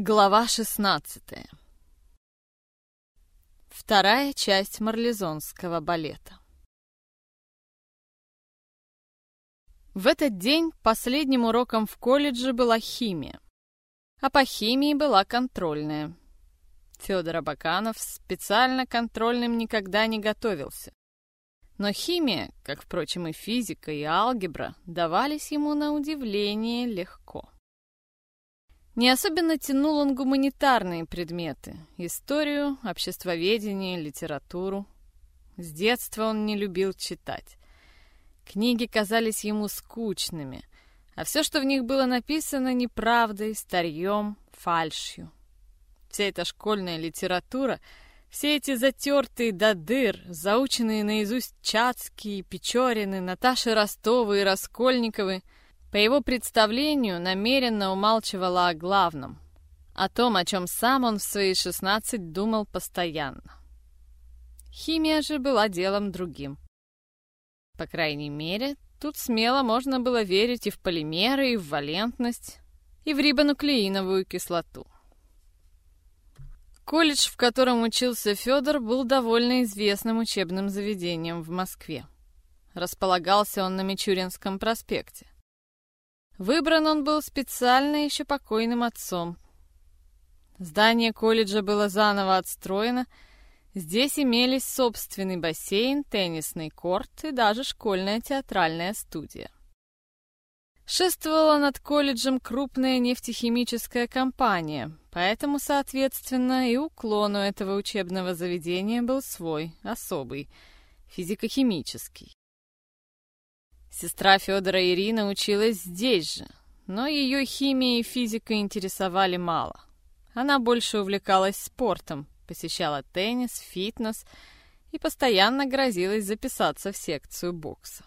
Глава 16 Вторая часть марлезонского балета В этот день последним уроком в колледже была химия, а по химии была контрольная. Федор Абаканов специально контрольным никогда не готовился. Но химия, как, впрочем, и физика, и алгебра, давались ему на удивление легко. Не особенно тянул он гуманитарные предметы — историю, обществоведение, литературу. С детства он не любил читать. Книги казались ему скучными, а все, что в них было написано, неправдой, старьем, фальшью. Вся эта школьная литература, все эти затертые до дыр, заученные наизусть Чацкие, Печорины, Наташи Ростовы и Раскольниковы — по его представлению, намеренно умалчивала о главном, о том, о чем сам он в свои 16 думал постоянно. Химия же была делом другим. По крайней мере, тут смело можно было верить и в полимеры, и в валентность, и в рибонуклеиновую кислоту. Колледж, в котором учился Федор, был довольно известным учебным заведением в Москве. Располагался он на Мичуринском проспекте. Выбран он был специально еще покойным отцом. Здание колледжа было заново отстроено. Здесь имелись собственный бассейн, теннисный корт и даже школьная театральная студия. Шествовала над колледжем крупная нефтехимическая компания, поэтому, соответственно, и уклон у этого учебного заведения был свой, особый, физико-химический. Сестра Федора Ирина училась здесь же, но ее химия и физика интересовали мало. Она больше увлекалась спортом, посещала теннис, фитнес и постоянно грозилась записаться в секцию бокса.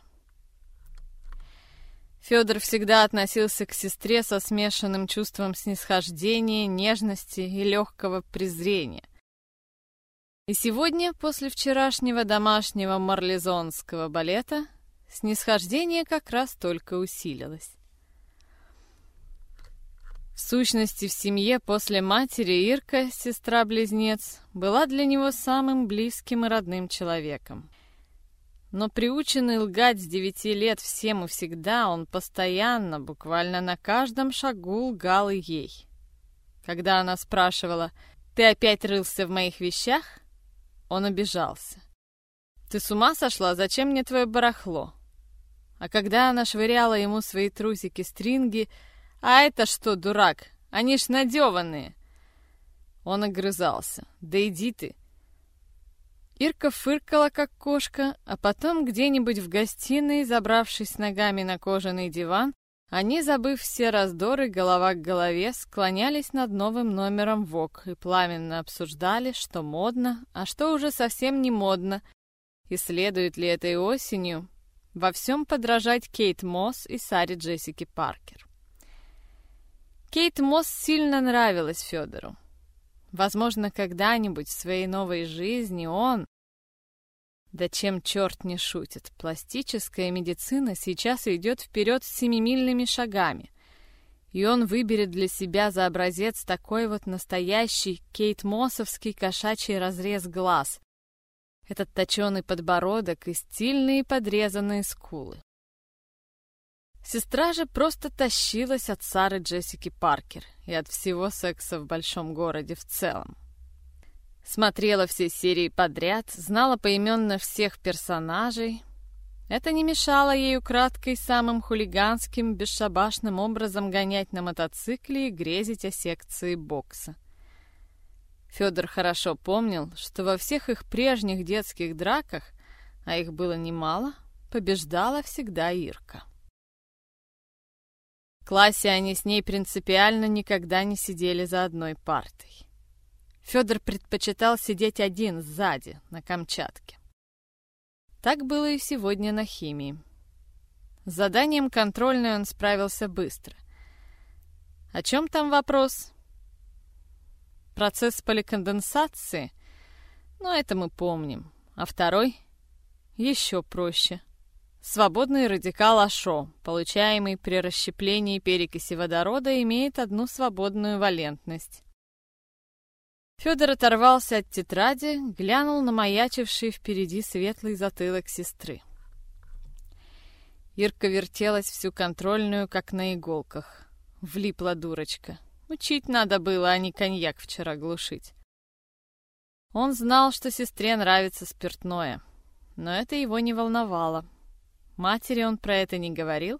Федор всегда относился к сестре со смешанным чувством снисхождения, нежности и легкого презрения. И сегодня, после вчерашнего домашнего марлезонского балета, снисхождение как раз только усилилось. В сущности, в семье после матери Ирка, сестра-близнец, была для него самым близким и родным человеком. Но приученный лгать с девяти лет всем и всегда, он постоянно, буквально на каждом шагу лгал ей. Когда она спрашивала «Ты опять рылся в моих вещах?» Он обижался. «Ты с ума сошла? Зачем мне твое барахло?» А когда она швыряла ему свои трусики-стринги, «А это что, дурак? Они ж надеванные!» Он огрызался. «Да иди ты!» Ирка фыркала, как кошка, а потом где-нибудь в гостиной, забравшись ногами на кожаный диван, они, забыв все раздоры голова к голове, склонялись над новым номером ВОК и пламенно обсуждали, что модно, а что уже совсем не модно, и следует ли этой осенью во всем подражать Кейт Мосс и Саре Джессики Паркер. Кейт Мосс сильно нравилась Федору. Возможно, когда-нибудь в своей новой жизни он... Да чем черт не шутит, пластическая медицина сейчас идет вперед семимильными шагами, и он выберет для себя за образец такой вот настоящий Кейт Моссовский кошачий разрез глаз, этот точеный подбородок и стильные подрезанные скулы. Сестра же просто тащилась от Сары Джессики Паркер и от всего секса в большом городе в целом. Смотрела все серии подряд, знала поименно всех персонажей. Это не мешало ей украдкой самым хулиганским, бесшабашным образом гонять на мотоцикле и грезить о секции бокса. Федор хорошо помнил, что во всех их прежних детских драках, а их было немало, побеждала всегда Ирка. В классе они с ней принципиально никогда не сидели за одной партой. Федор предпочитал сидеть один сзади, на Камчатке. Так было и сегодня на химии. С заданием контрольной он справился быстро. О чем там вопрос? Процесс поликонденсации? Ну, это мы помним. А второй? Еще проще. Свободный радикал АШО, получаемый при расщеплении перекиси водорода, имеет одну свободную валентность. Федор оторвался от тетради, глянул на маячивший впереди светлый затылок сестры. Ирка вертелась всю контрольную, как на иголках. Влипла дурочка. Учить надо было, а не коньяк вчера глушить. Он знал, что сестре нравится спиртное, но это его не волновало. Матери он про это не говорил,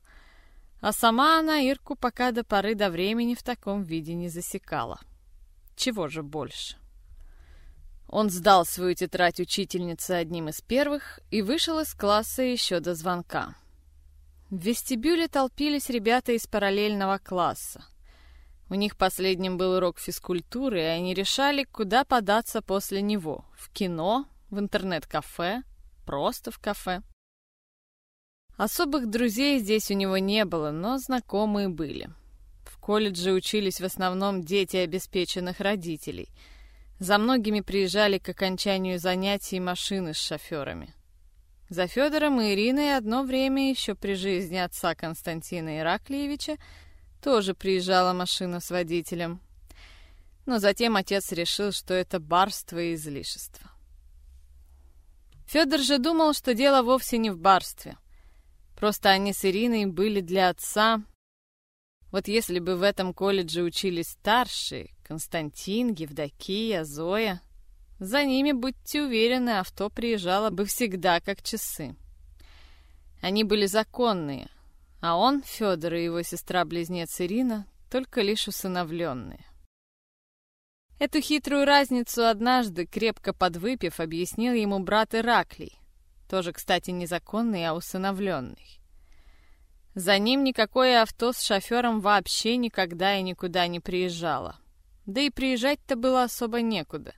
а сама она Ирку пока до поры до времени в таком виде не засекала. Чего же больше? Он сдал свою тетрадь учительнице одним из первых и вышел из класса еще до звонка. В вестибюле толпились ребята из параллельного класса. У них последним был урок физкультуры, и они решали, куда податься после него. В кино, в интернет-кафе, просто в кафе. Особых друзей здесь у него не было, но знакомые были. В колледже учились в основном дети обеспеченных родителей. За многими приезжали к окончанию занятий машины с шоферами. За Федором и Ириной одно время еще при жизни отца Константина Ираклиевича тоже приезжала машина с водителем. Но затем отец решил, что это барство и излишество. Федор же думал, что дело вовсе не в барстве. Просто они с Ириной были для отца... Вот если бы в этом колледже учились старшие, Константин, Евдокия, Зоя, за ними, будьте уверены, авто приезжало бы всегда как часы. Они были законные, а он, Федор и его сестра-близнец Ирина, только лишь усыновленные. Эту хитрую разницу однажды, крепко подвыпив, объяснил ему брат Ираклий, тоже, кстати, незаконный, а усыновленный. За ним никакое авто с шофером вообще никогда и никуда не приезжало. Да и приезжать-то было особо некуда.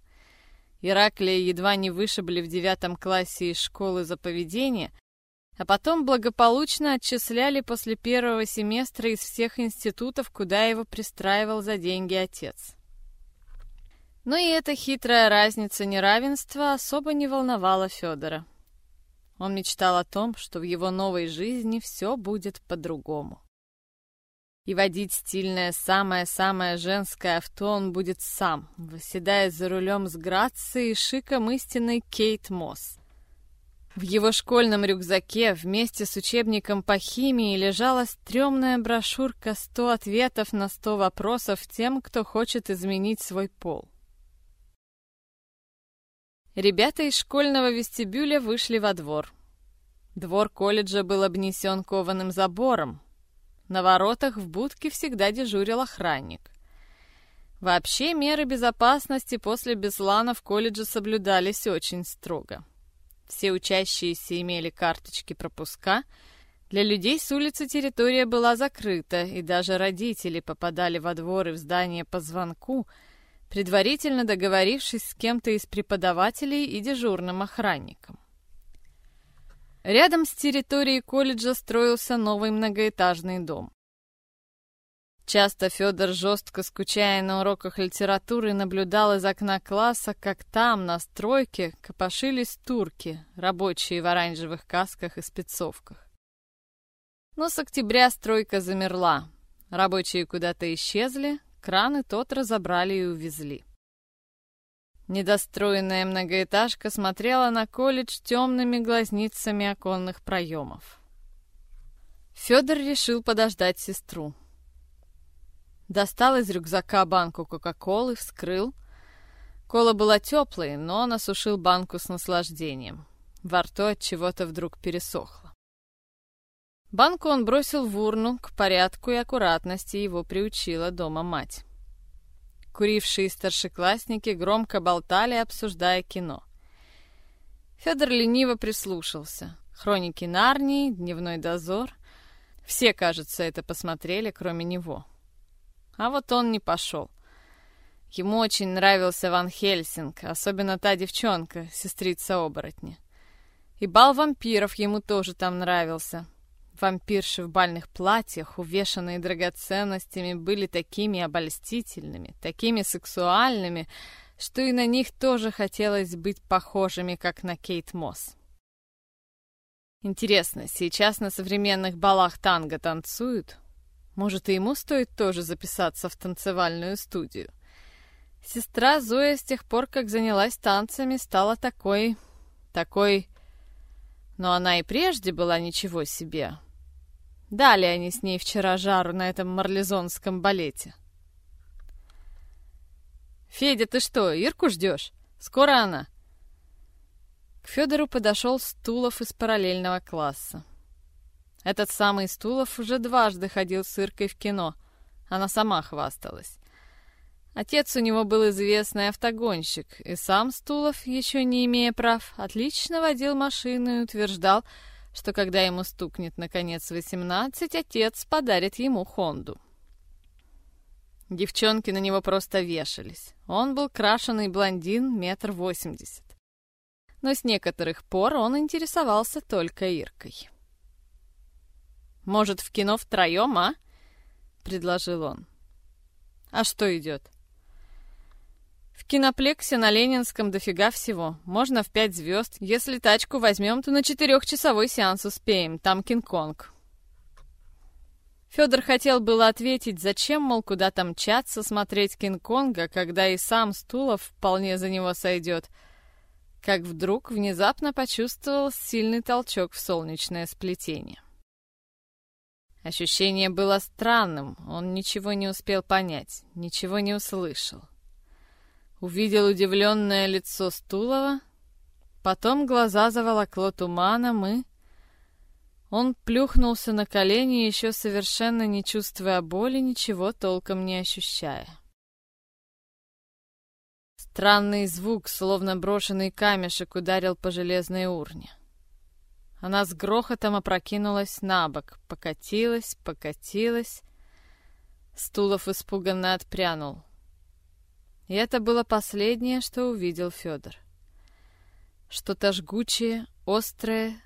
Ираклия едва не вышибли в девятом классе из школы за поведение, а потом благополучно отчисляли после первого семестра из всех институтов, куда его пристраивал за деньги отец. Но и эта хитрая разница неравенства особо не волновала Федора. Он мечтал о том, что в его новой жизни все будет по-другому. И водить стильное самое-самое женское авто он будет сам, восседая за рулем с грацией и шиком истинной Кейт Мосс. В его школьном рюкзаке вместе с учебником по химии лежала стрёмная брошюрка «100 ответов на 100 вопросов тем, кто хочет изменить свой пол». Ребята из школьного вестибюля вышли во двор. Двор колледжа был обнесен кованым забором. На воротах в будке всегда дежурил охранник. Вообще меры безопасности после Беслана в колледже соблюдались очень строго. Все учащиеся имели карточки пропуска. Для людей с улицы территория была закрыта, и даже родители попадали во двор и в здание по звонку, предварительно договорившись с кем-то из преподавателей и дежурным охранником. Рядом с территорией колледжа строился новый многоэтажный дом. Часто Федор, жестко скучая на уроках литературы, наблюдал из окна класса, как там, на стройке, копошились турки, рабочие в оранжевых касках и спецовках. Но с октября стройка замерла. Рабочие куда-то исчезли, краны тот разобрали и увезли. Недостроенная многоэтажка смотрела на колледж темными глазницами оконных проемов. Федор решил подождать сестру. Достал из рюкзака банку Кока-Колы, вскрыл. Кола была теплой, но он осушил банку с наслаждением. Во рту от чего-то вдруг пересохло. Банку он бросил в урну, к порядку и аккуратности его приучила дома мать. Курившие старшеклассники громко болтали, обсуждая кино. Федор лениво прислушался. Хроники Нарнии, Дневной дозор. Все, кажется, это посмотрели, кроме него. А вот он не пошел. Ему очень нравился Ван Хельсинг, особенно та девчонка, сестрица оборотня. И бал вампиров ему тоже там нравился. Вампирши в бальных платьях, увешанные драгоценностями, были такими обольстительными, такими сексуальными, что и на них тоже хотелось быть похожими, как на Кейт Мосс. Интересно, сейчас на современных балах танго танцуют? Может, и ему стоит тоже записаться в танцевальную студию? Сестра Зоя с тех пор, как занялась танцами, стала такой... такой... Но она и прежде была ничего себе. Дали они с ней вчера жару на этом марлезонском балете. «Федя, ты что, Ирку ждешь? Скоро она?» К Федору подошел Стулов из параллельного класса. Этот самый Стулов уже дважды ходил с Иркой в кино. Она сама хвасталась. Отец у него был известный автогонщик, и сам Стулов, еще не имея прав, отлично водил машину и утверждал, что когда ему стукнет наконец 18, отец подарит ему Хонду. Девчонки на него просто вешались. Он был крашеный блондин метр восемьдесят. Но с некоторых пор он интересовался только Иркой. «Может, в кино втроем, а?» — предложил он. «А что идет?» В киноплексе на Ленинском дофига всего. Можно в пять звезд. Если тачку возьмем, то на четырехчасовой сеанс успеем. Там Кинг-Конг. Федор хотел было ответить, зачем, мол, куда-то мчаться смотреть Кинг-Конга, когда и сам Стулов вполне за него сойдет. Как вдруг внезапно почувствовал сильный толчок в солнечное сплетение. Ощущение было странным, он ничего не успел понять, ничего не услышал. Увидел удивленное лицо Стулова, потом глаза заволокло туманом и... Он плюхнулся на колени, еще совершенно не чувствуя боли, ничего толком не ощущая. Странный звук, словно брошенный камешек, ударил по железной урне. Она с грохотом опрокинулась на бок, покатилась, покатилась. Стулов испуганно отпрянул. И это было последнее, что увидел Федор. Что-то жгучее, острое,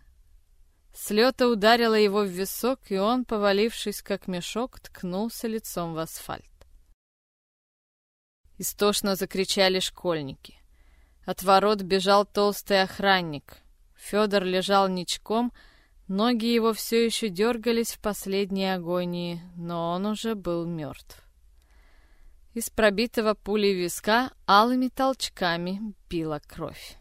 с ударило его в висок, и он, повалившись как мешок, ткнулся лицом в асфальт. Истошно закричали школьники. От ворот бежал толстый охранник. Федор лежал ничком, ноги его все еще дергались в последней агонии, но он уже был мертв. Из пробитого пулей виска алыми толчками била кровь.